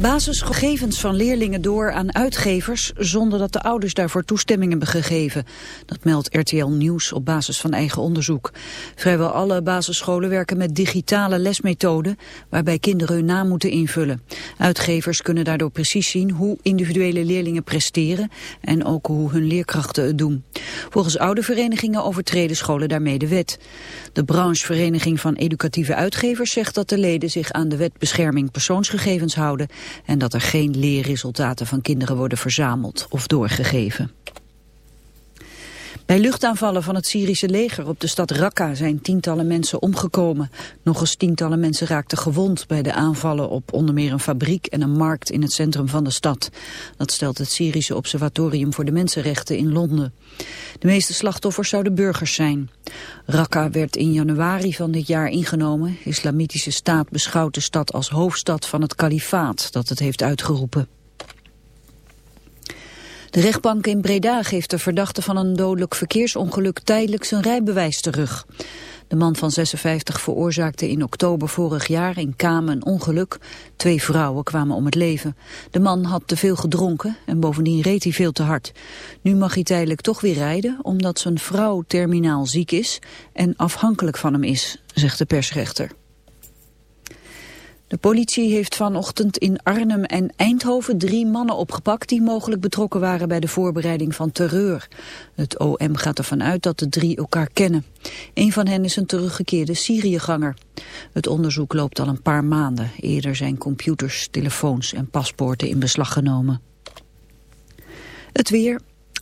Basisgegevens van leerlingen door aan uitgevers zonder dat de ouders daarvoor toestemming hebben gegeven. Dat meldt RTL Nieuws op basis van eigen onderzoek. Vrijwel alle basisscholen werken met digitale lesmethoden waarbij kinderen hun naam moeten invullen. Uitgevers kunnen daardoor precies zien hoe individuele leerlingen presteren en ook hoe hun leerkrachten het doen. Volgens oude verenigingen overtreden scholen daarmee de wet. De branchevereniging van educatieve uitgevers zegt dat de leden zich aan de wet bescherming persoonsgegevens houden en dat er geen leerresultaten van kinderen worden verzameld of doorgegeven. Bij luchtaanvallen van het Syrische leger op de stad Raqqa zijn tientallen mensen omgekomen. Nog eens tientallen mensen raakten gewond bij de aanvallen op onder meer een fabriek en een markt in het centrum van de stad. Dat stelt het Syrische Observatorium voor de Mensenrechten in Londen. De meeste slachtoffers zouden burgers zijn. Raqqa werd in januari van dit jaar ingenomen. Islamitische staat beschouwt de stad als hoofdstad van het kalifaat dat het heeft uitgeroepen. De rechtbank in Breda geeft de verdachte van een dodelijk verkeersongeluk tijdelijk zijn rijbewijs terug. De man van 56 veroorzaakte in oktober vorig jaar in Kamen een ongeluk. Twee vrouwen kwamen om het leven. De man had te veel gedronken en bovendien reed hij veel te hard. Nu mag hij tijdelijk toch weer rijden omdat zijn vrouw terminaal ziek is en afhankelijk van hem is, zegt de persrechter. De politie heeft vanochtend in Arnhem en Eindhoven drie mannen opgepakt die mogelijk betrokken waren bij de voorbereiding van terreur. Het OM gaat ervan uit dat de drie elkaar kennen. Een van hen is een teruggekeerde Syriëganger. Het onderzoek loopt al een paar maanden. Eerder zijn computers, telefoons en paspoorten in beslag genomen. Het weer,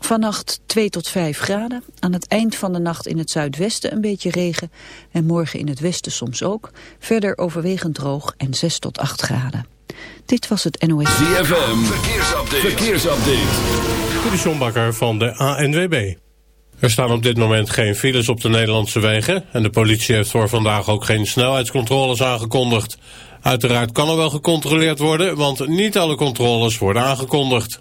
Vannacht 2 tot 5 graden. Aan het eind van de nacht in het zuidwesten een beetje regen. En morgen in het westen soms ook. Verder overwegend droog en 6 tot 8 graden. Dit was het NOS. ZFM, verkeersupdate. verkeersupdate. De van de ANWB. Er staan op dit moment geen files op de Nederlandse wegen... en de politie heeft voor vandaag ook geen snelheidscontroles aangekondigd. Uiteraard kan er wel gecontroleerd worden... want niet alle controles worden aangekondigd.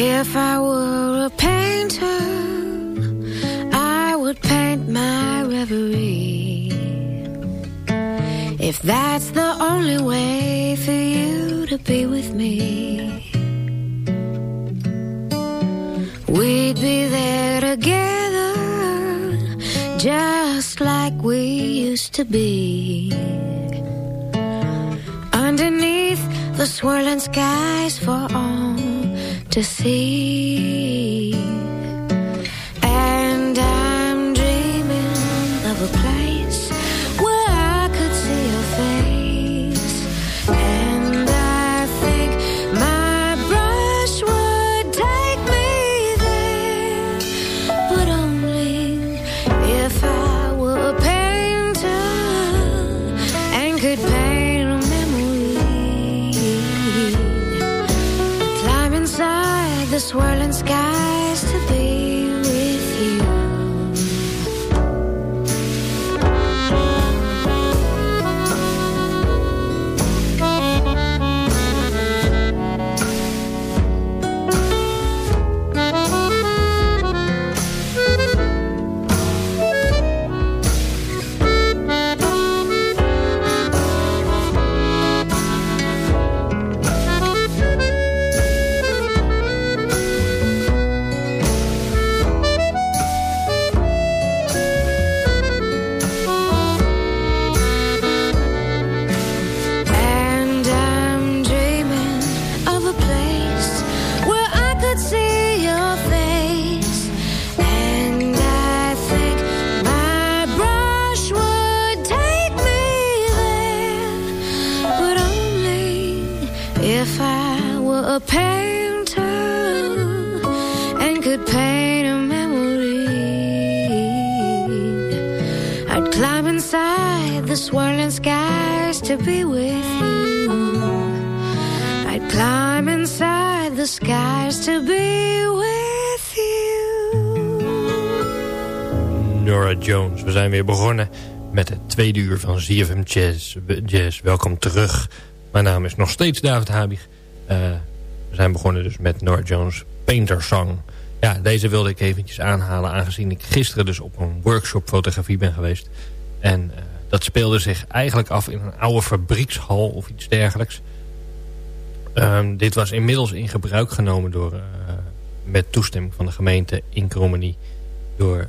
If I were a painter, I would paint my reverie. If that's the only way for you to be with me, we'd be there together, just like we used to be. Underneath the swirling skies for all to see. The swirling skies we zijn weer begonnen met het tweede uur van ZFM Jazz. Jazz. Welkom terug. Mijn naam is nog steeds David Habig. Uh, we zijn begonnen dus met Nora Jones Painter Song. Ja, deze wilde ik eventjes aanhalen... aangezien ik gisteren dus op een workshop fotografie ben geweest. En uh, dat speelde zich eigenlijk af in een oude fabriekshal of iets dergelijks. Um, dit was inmiddels in gebruik genomen door, uh, met toestemming van de gemeente in Krommenie door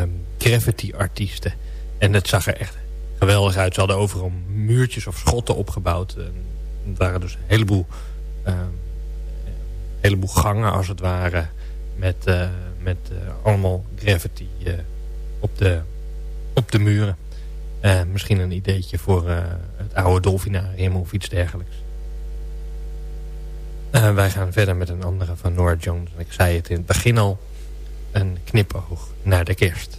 um, graffiti-artiesten. En het zag er echt geweldig uit. Ze hadden overal muurtjes of schotten opgebouwd. En het waren dus een heleboel, een heleboel gangen als het ware met, uh, met uh, allemaal graffiti op, de, op de muren. misschien een ideetje voor het oude dolfinarium of iets dergelijks. Wij gaan verder met een andere van Nora Jones. Ik zei het in het begin al. Een knipoog naar de kerst.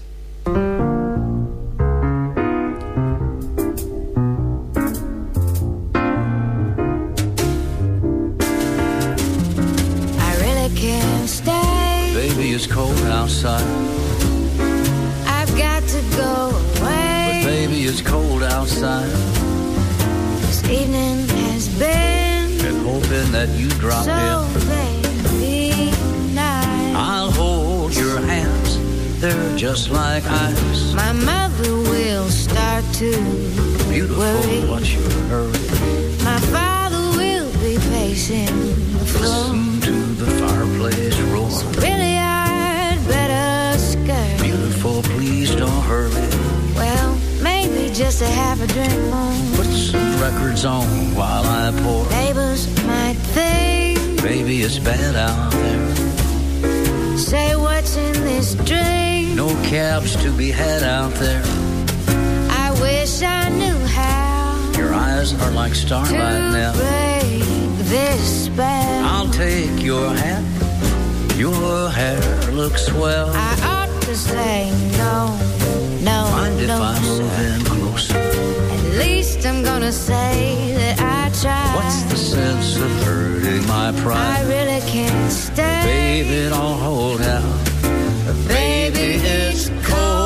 Outside. I've got to go away. But baby, it's cold outside. This evening has been And hoping that you drop so in. nice. I'll hold your hands. They're just like ice. My mother will start to Beautiful, worry. what's your hurry? My father will be pacing the floor. Listen to the fireplace roar. Really, hurry. Well, maybe just a half a drink more. Put some records on while I pour. Neighbors might think, Baby, it's bad out there. say what's in this drink. No cabs to be had out there. I wish I knew how Your eyes are like starlight now. break this spell. I'll take your hat. Your hair looks swell. I ought to say no, no, Mind if no. I move in closer? At least I'm gonna say that I tried. What's the sense of hurting my pride? I really can't stay. Baby, don't hold out. Baby, it's cold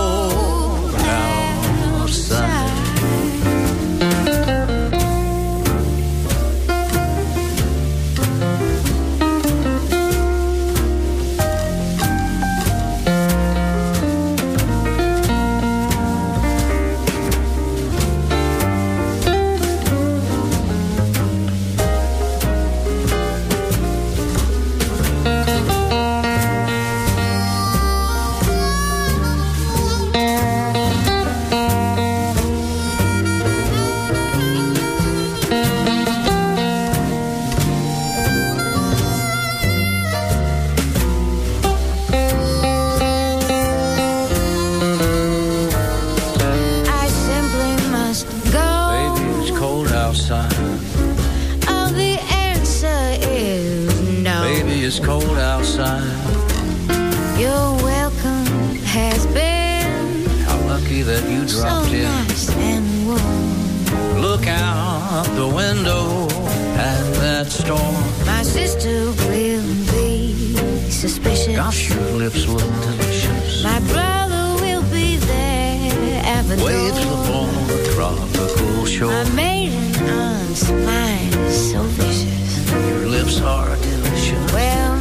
Lips look delicious. My brother will be there at the Waves door. upon a tropical shore. My maiden aunt's mind is so vicious. Your lips are delicious. Well,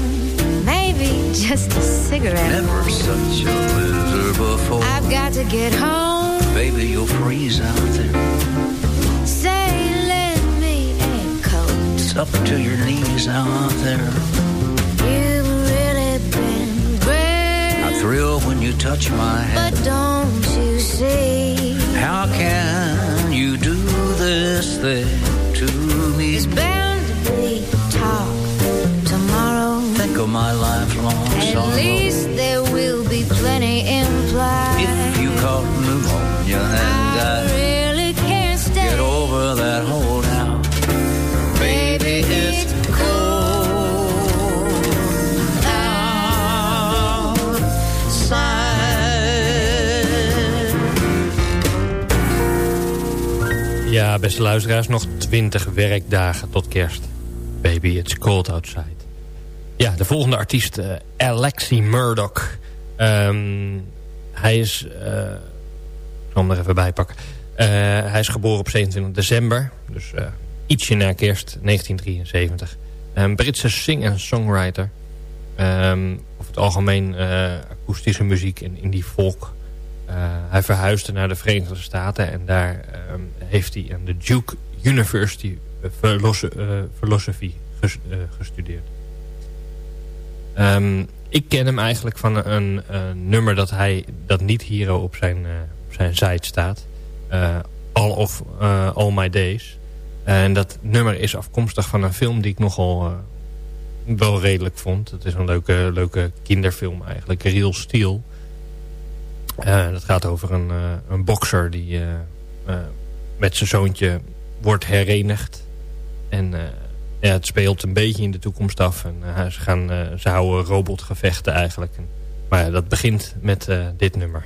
maybe just a cigarette. Never such a blizzard before. I've got to get home. Baby, you'll freeze out there. Say, lend me a coat. It's up to your knees out there. When you touch my hand. But don't you see? How can you do this thing to me? Beste luisteraars, nog 20 werkdagen tot kerst. Baby, it's cold outside. Ja, de volgende artiest, uh, Alexi Murdoch. Um, hij is... Uh, ik zal hem er even bij pakken. Uh, hij is geboren op 27 december. Dus ietsje na kerst, 1973. Een Britse sing- en songwriter. Um, over het algemeen akoestische muziek en indie folk. Hij verhuisde naar de Verenigde Staten. En daar um, heeft hij aan de Duke University Philosophy gestudeerd. Um, ik ken hem eigenlijk van een, nummer dat hij dat niet hier op zijn, op zijn site staat. All of All My Days. En dat nummer is afkomstig van een film die ik nogal wel redelijk vond. Het is een leuke, leuke kinderfilm eigenlijk. Real Steel. Dat gaat over een, een bokser die met zijn zoontje wordt herenigd. En ja, het speelt een beetje in de toekomst af. En, ze, gaan, ze houden robotgevechten eigenlijk. En, maar dat begint met dit nummer.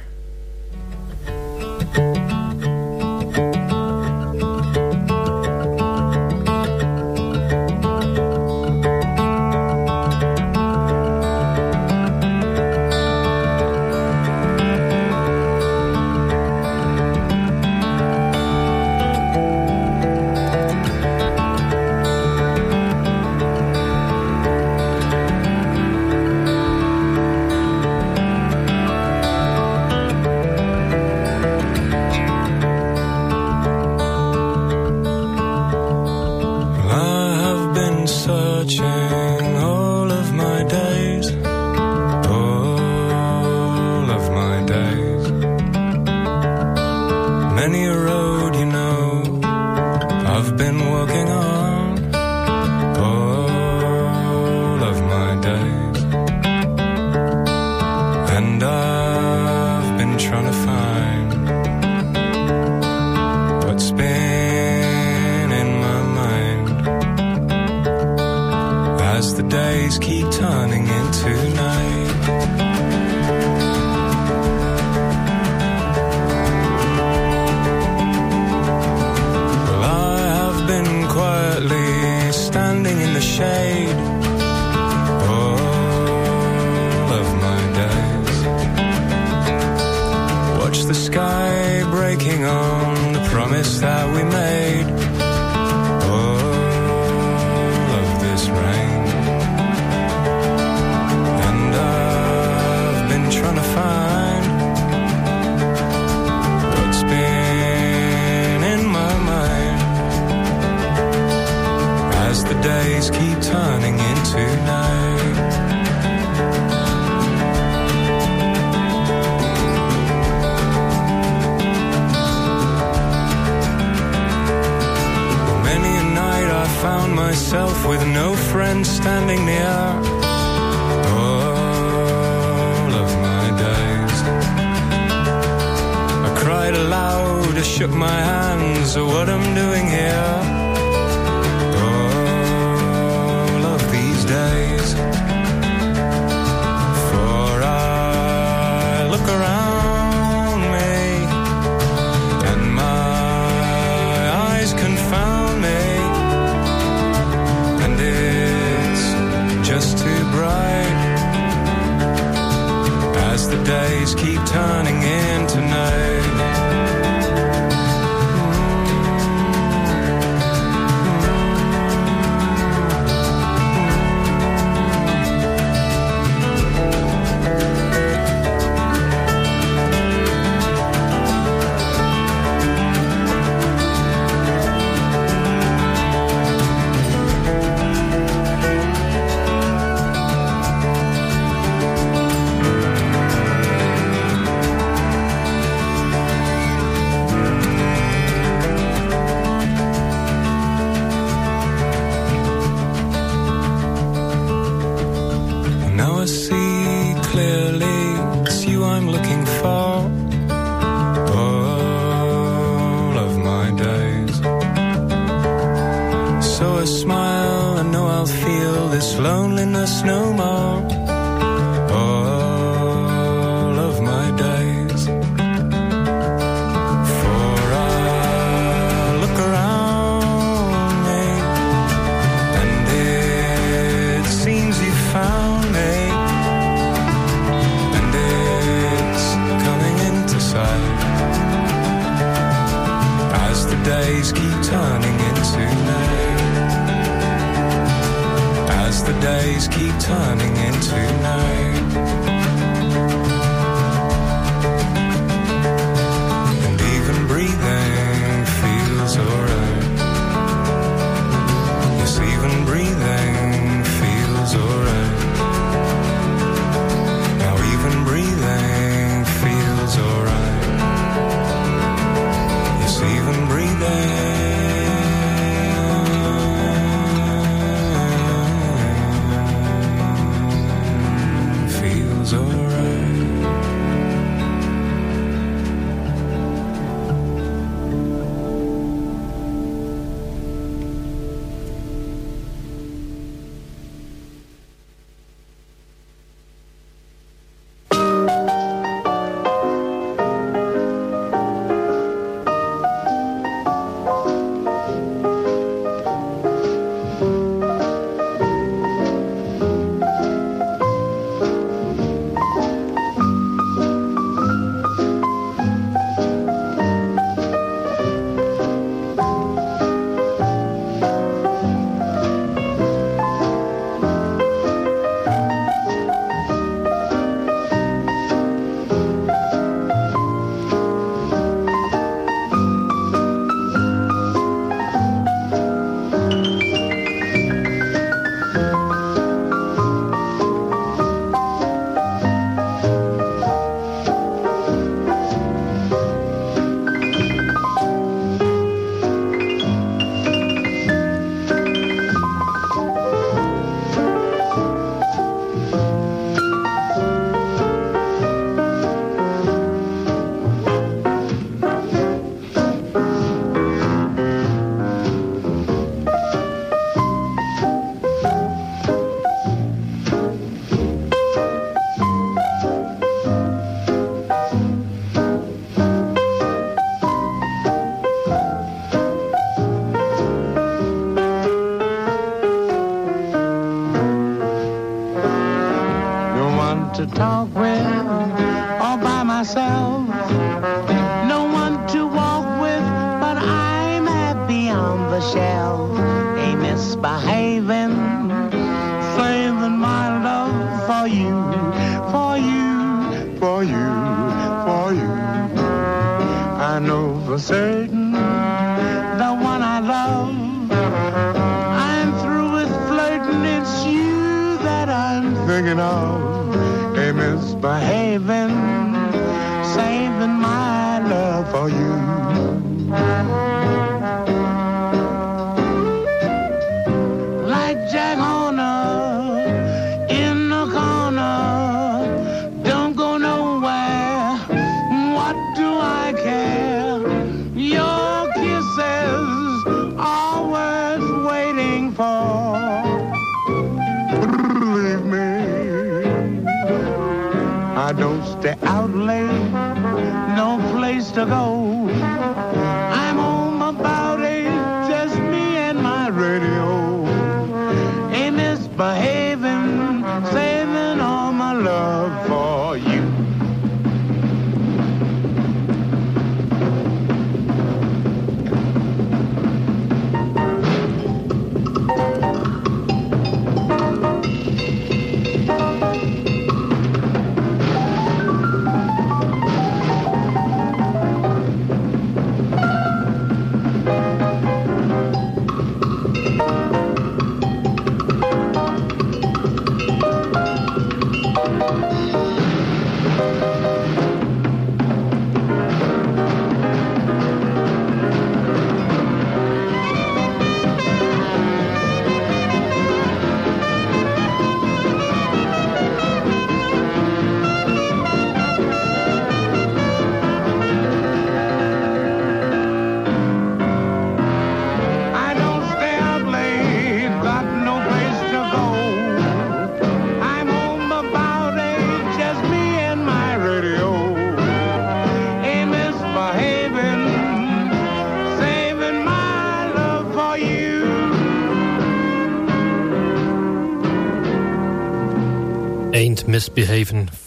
time.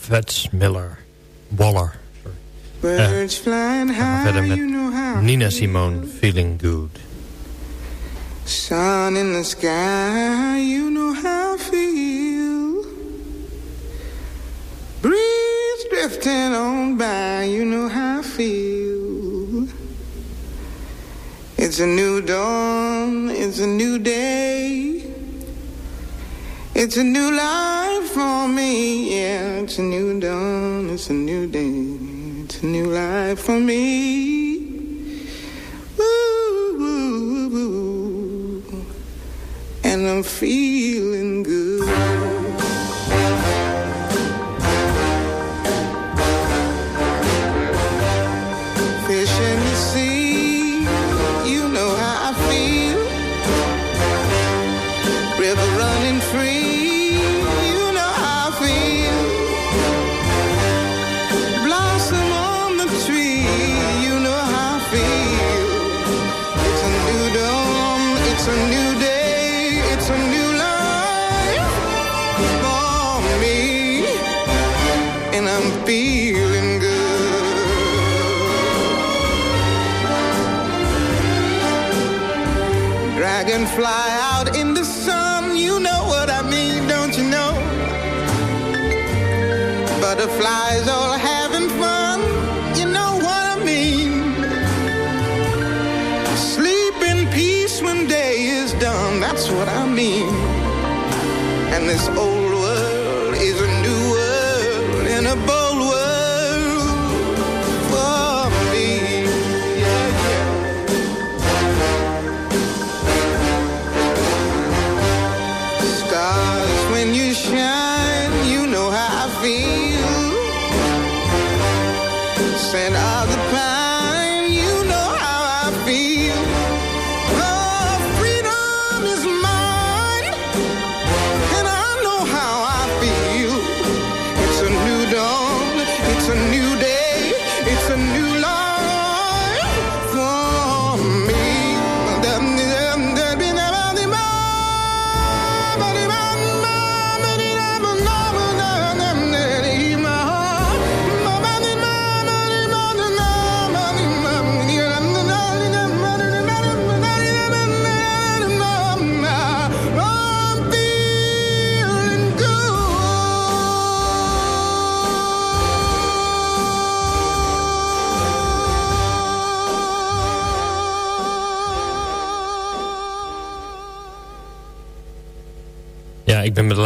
Fats Miller. Waller. Birds Uh, flying high, you know Nina Simone, Feeling Good. Sun in the sky dawn, it's a new day, it's a new life for me. Ooh, ooh, ooh, and I'm free.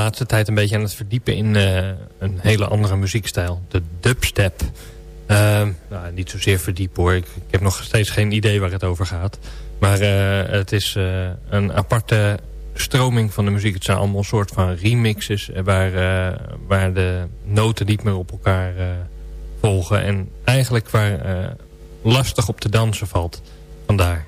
laatste tijd een beetje aan het verdiepen in eh, een hele andere muziekstijl. De dubstep. Eh, nou, niet zozeer verdiepen hoor. Ik, heb nog steeds geen idee waar het over gaat. Maar eh, het is een aparte stroming van de muziek. Het zijn allemaal een soort van remixes waar, waar de noten niet meer op elkaar volgen. En eigenlijk waar lastig op te dansen valt. Vandaar.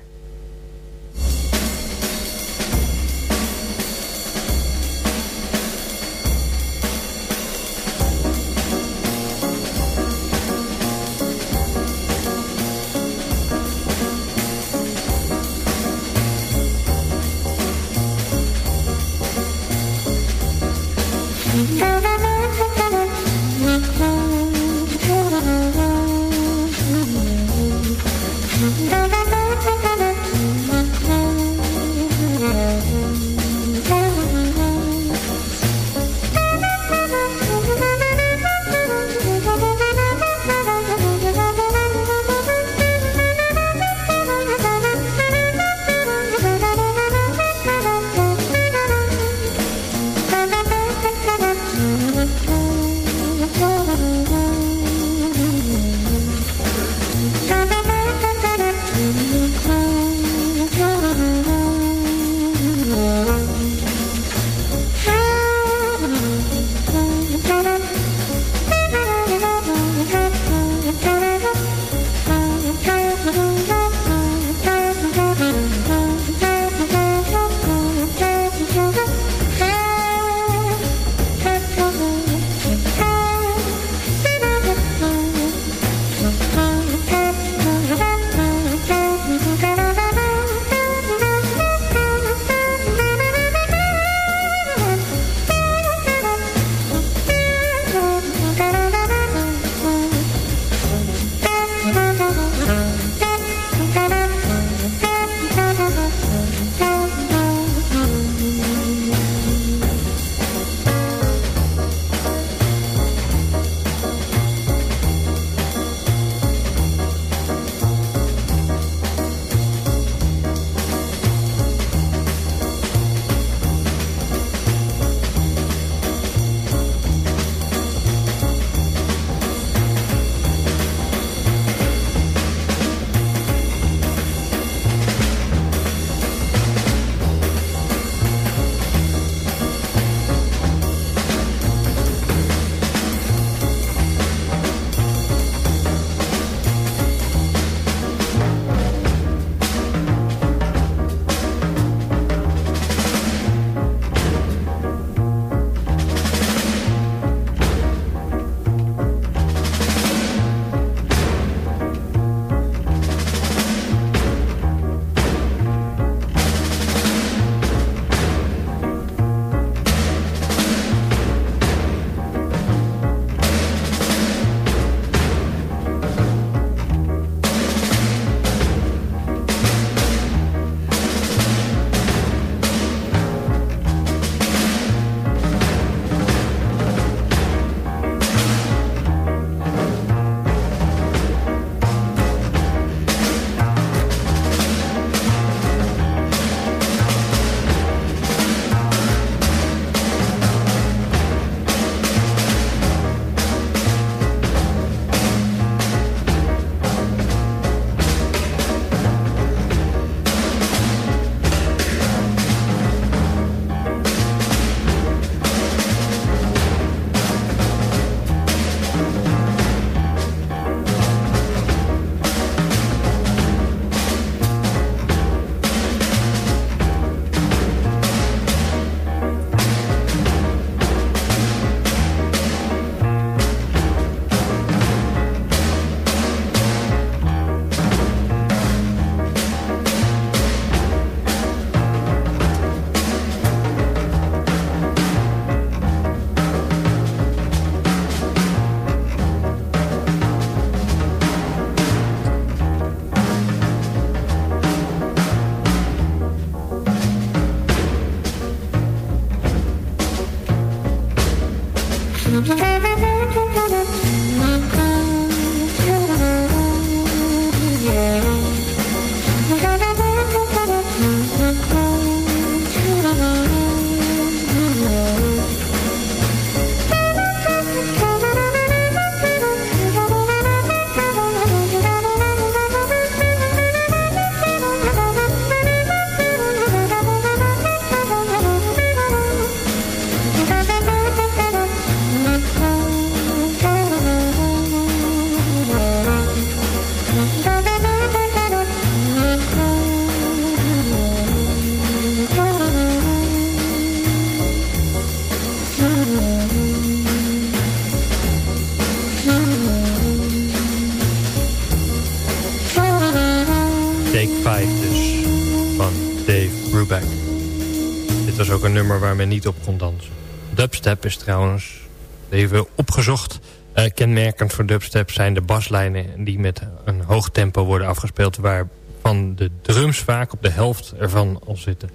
Niet op kon dansen. Dubstep is trouwens, even opgezocht... Uh, kenmerkend voor dubstep zijn de baslijnen die met een hoog tempo worden afgespeeld... waarvan de drums vaak op de helft ervan al zitten.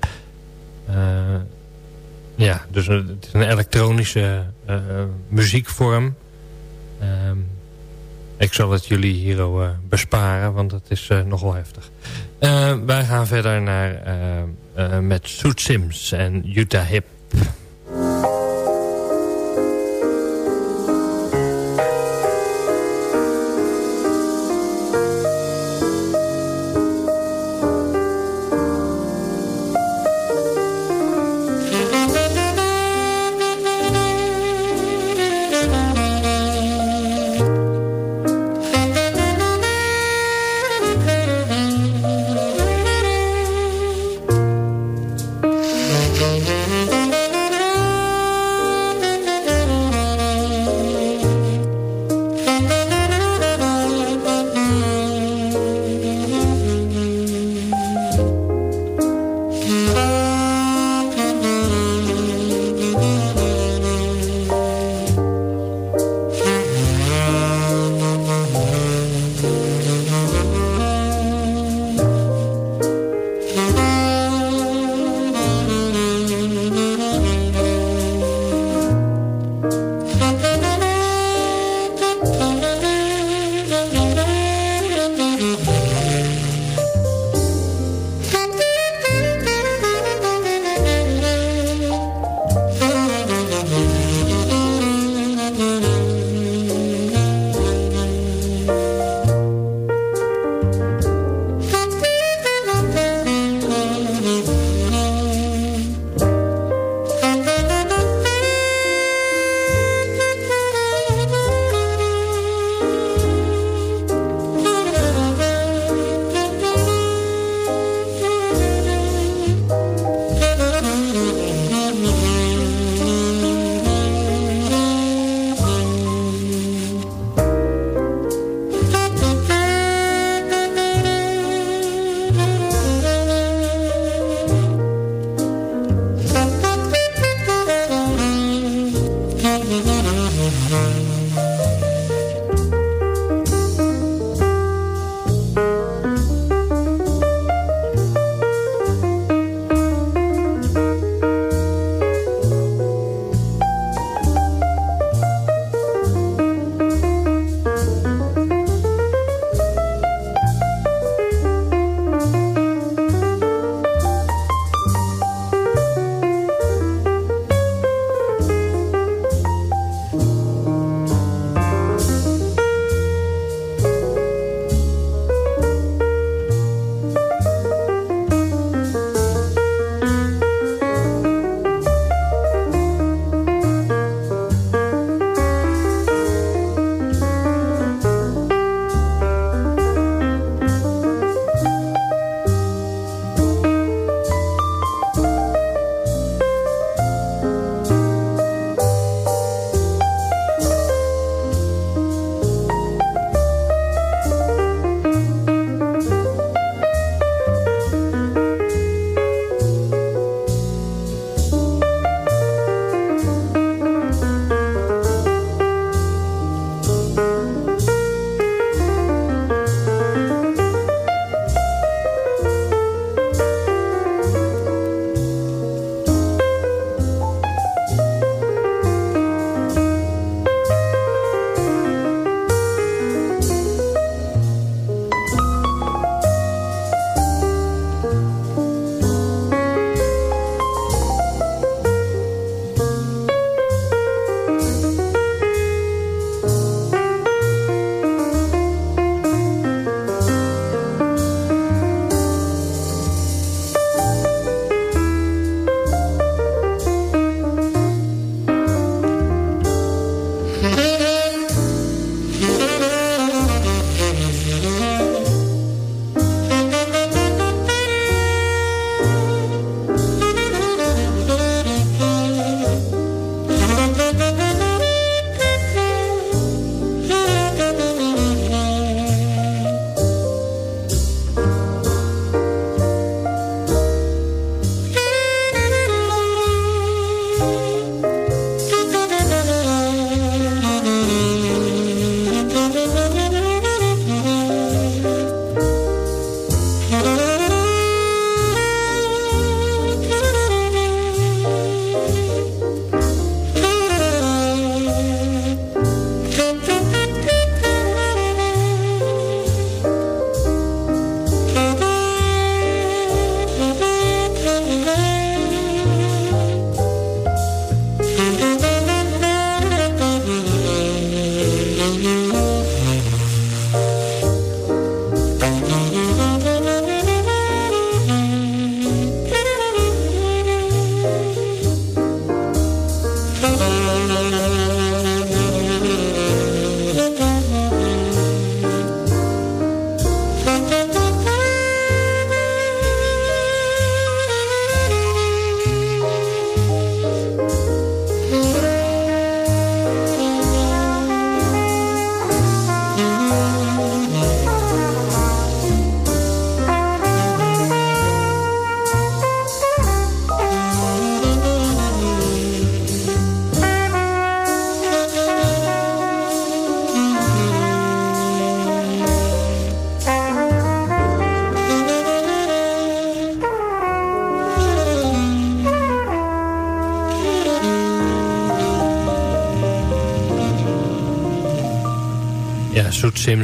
Uh, ja, dus het is een elektronische uh, muziekvorm. Um, ik zal het jullie hier uh, besparen, want het is nogal heftig. wij gaan verder naar, met Soet Sims en Utah Hip.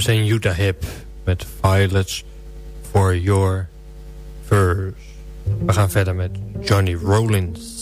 En Utah Hip met Violets for Your Furs. We gaan verder met Johnny Rollins,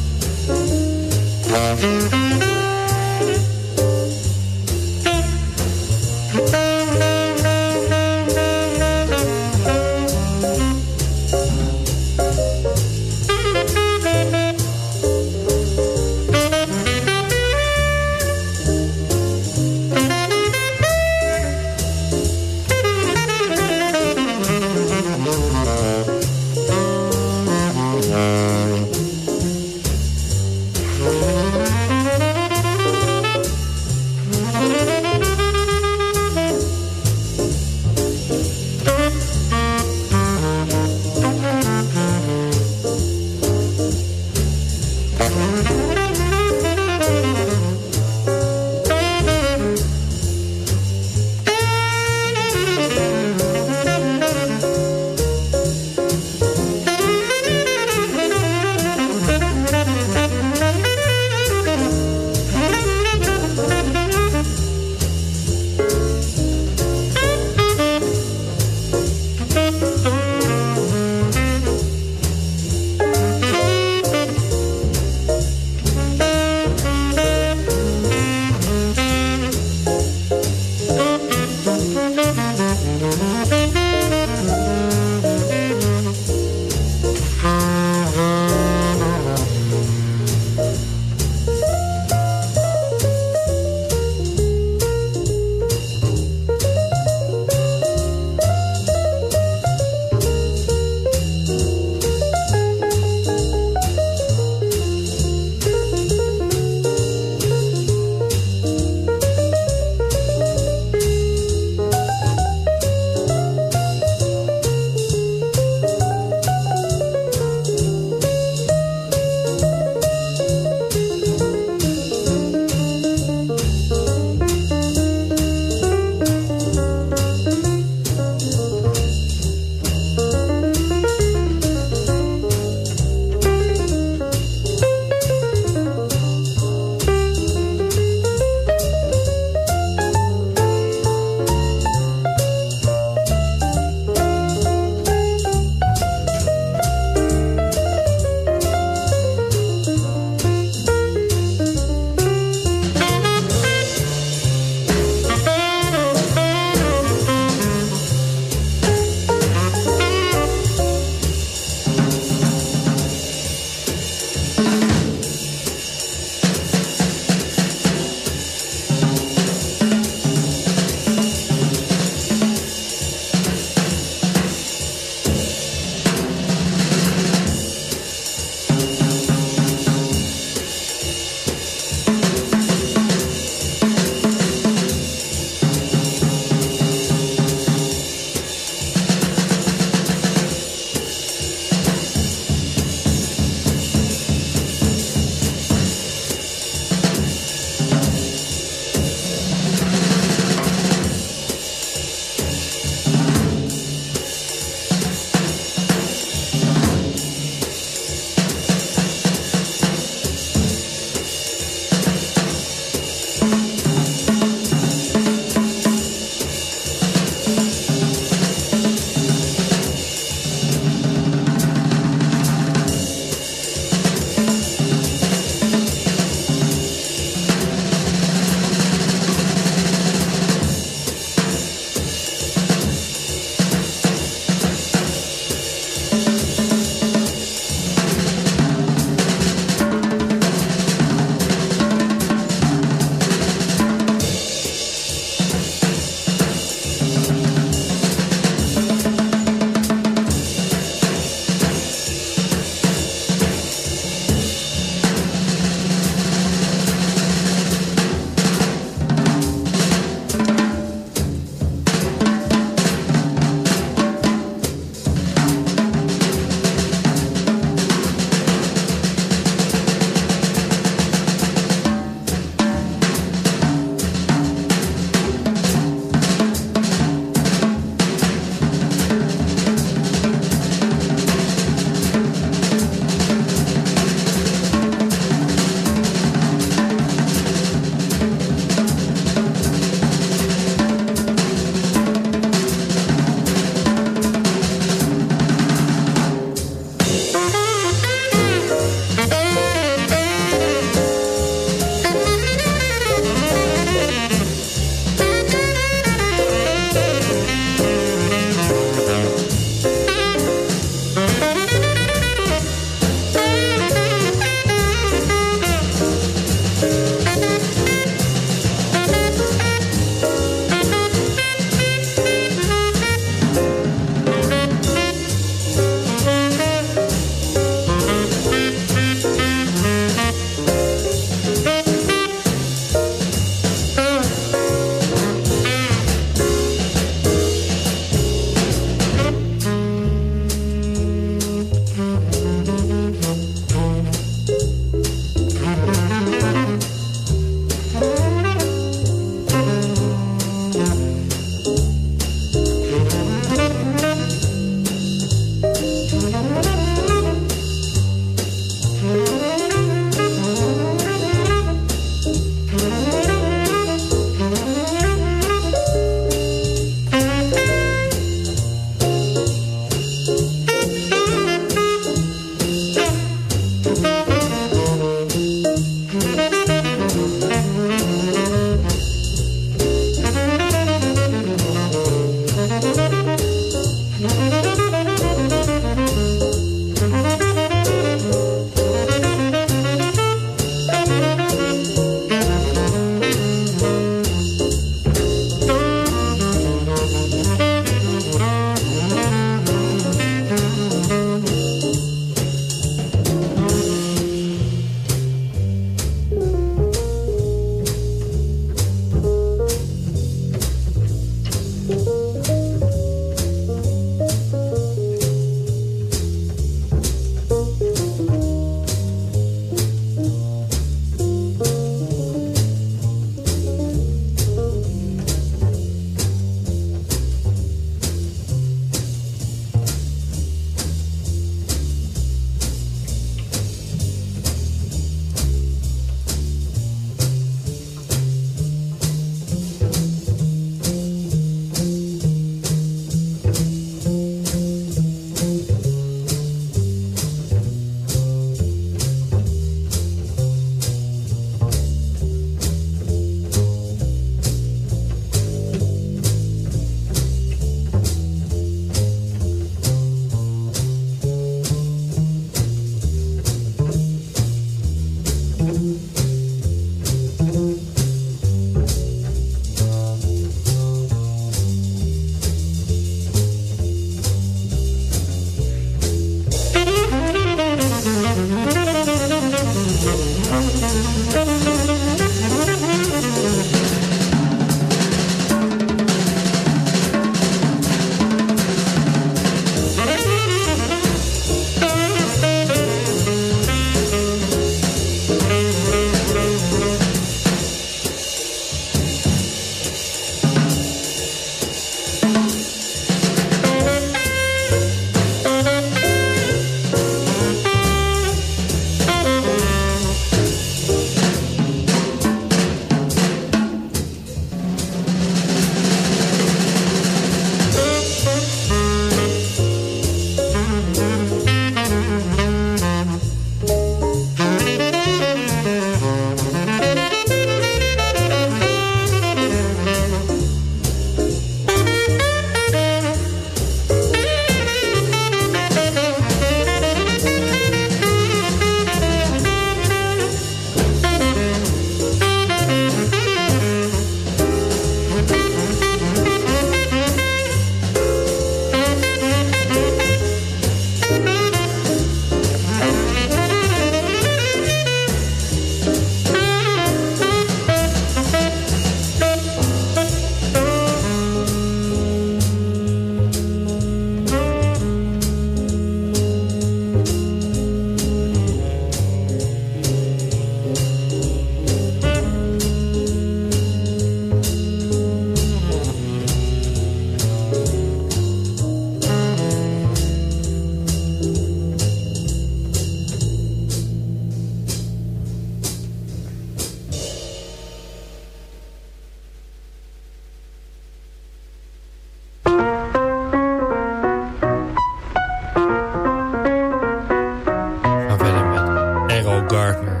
Gardner,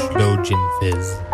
Shudojin Fizz.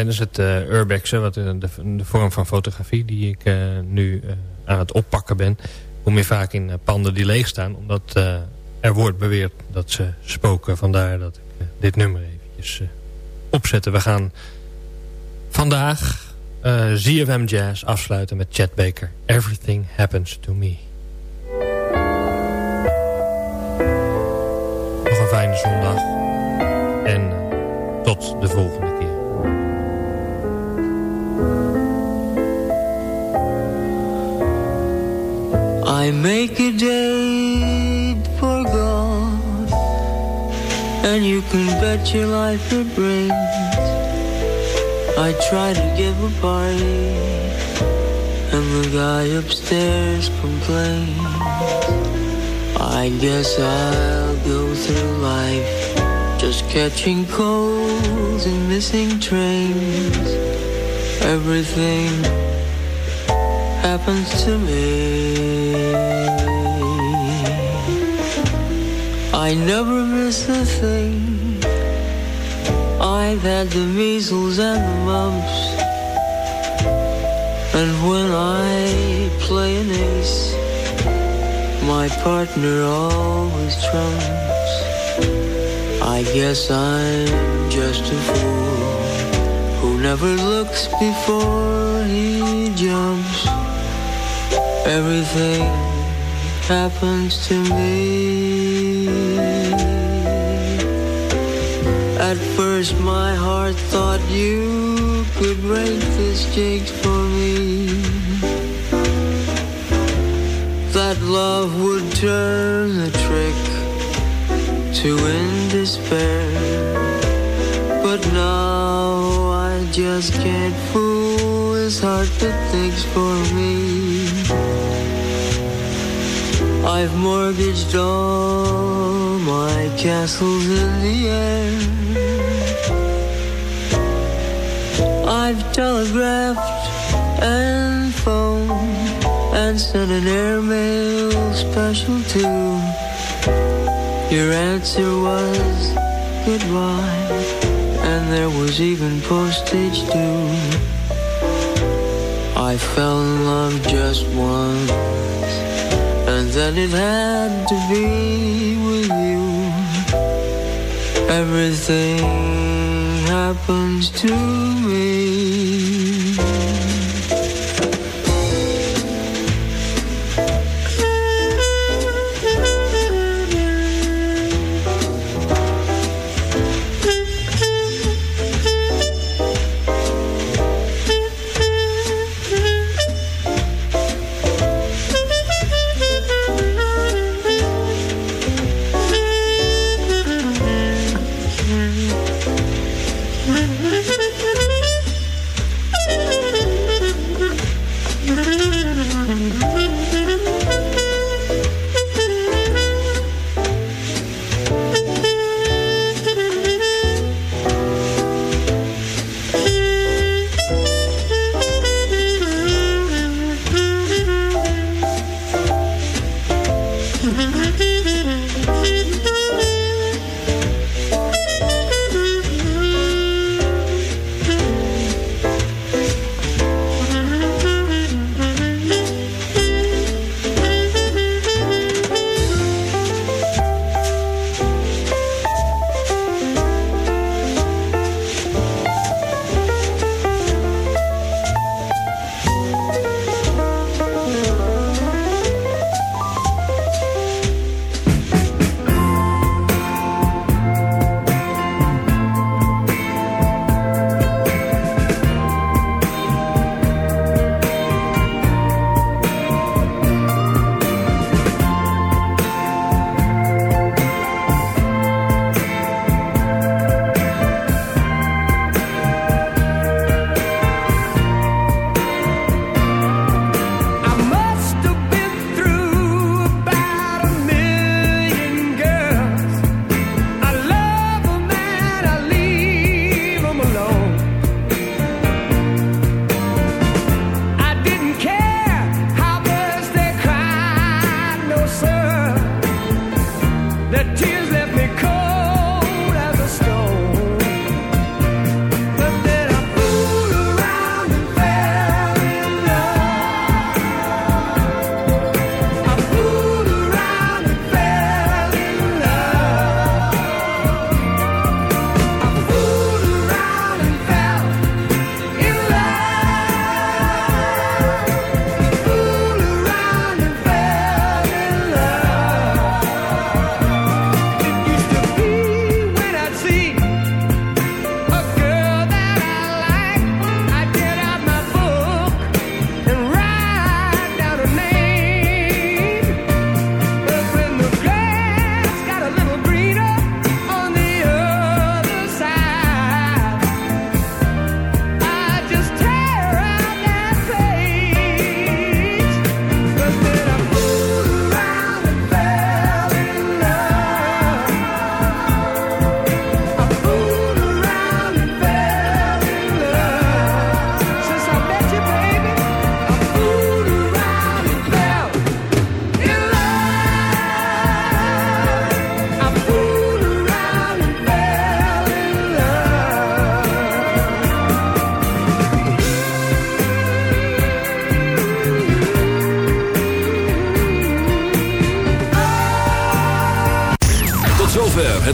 Tijdens het uh, urbexen, wat de, de, vorm van fotografie die ik uh, nu uh, aan het oppakken ben, kom je vaak in panden die leeg staan, omdat er wordt beweerd dat ze spoken. Vandaar dat ik dit nummer eventjes opzetten. We gaan vandaag ZFM Jazz afsluiten met Chad Baker. Everything Happens to Me. Nog een fijne zondag. En tot de volgende I make a date for God And you can bet your life it rains. I try to give a party And the guy upstairs complains. I guess I'll go through life Just catching colds and missing trains. Everything happens to me I never miss a thing. I've had the measles and the mumps. And when I play an ace My partner always trumps. I guess I'm just a fool Who never looks before he jumps. Everything happens to me At first my heart thought you could break this jigs for me. That love would turn the trick to end despair. But now I just can't fool his heart that thinks for me. I've mortgaged all my castles in the air I've telegraphed and phoned And sent an airmail special too Your answer was goodbye And there was even postage due. I fell in love just once And then it had to be Everything happens to me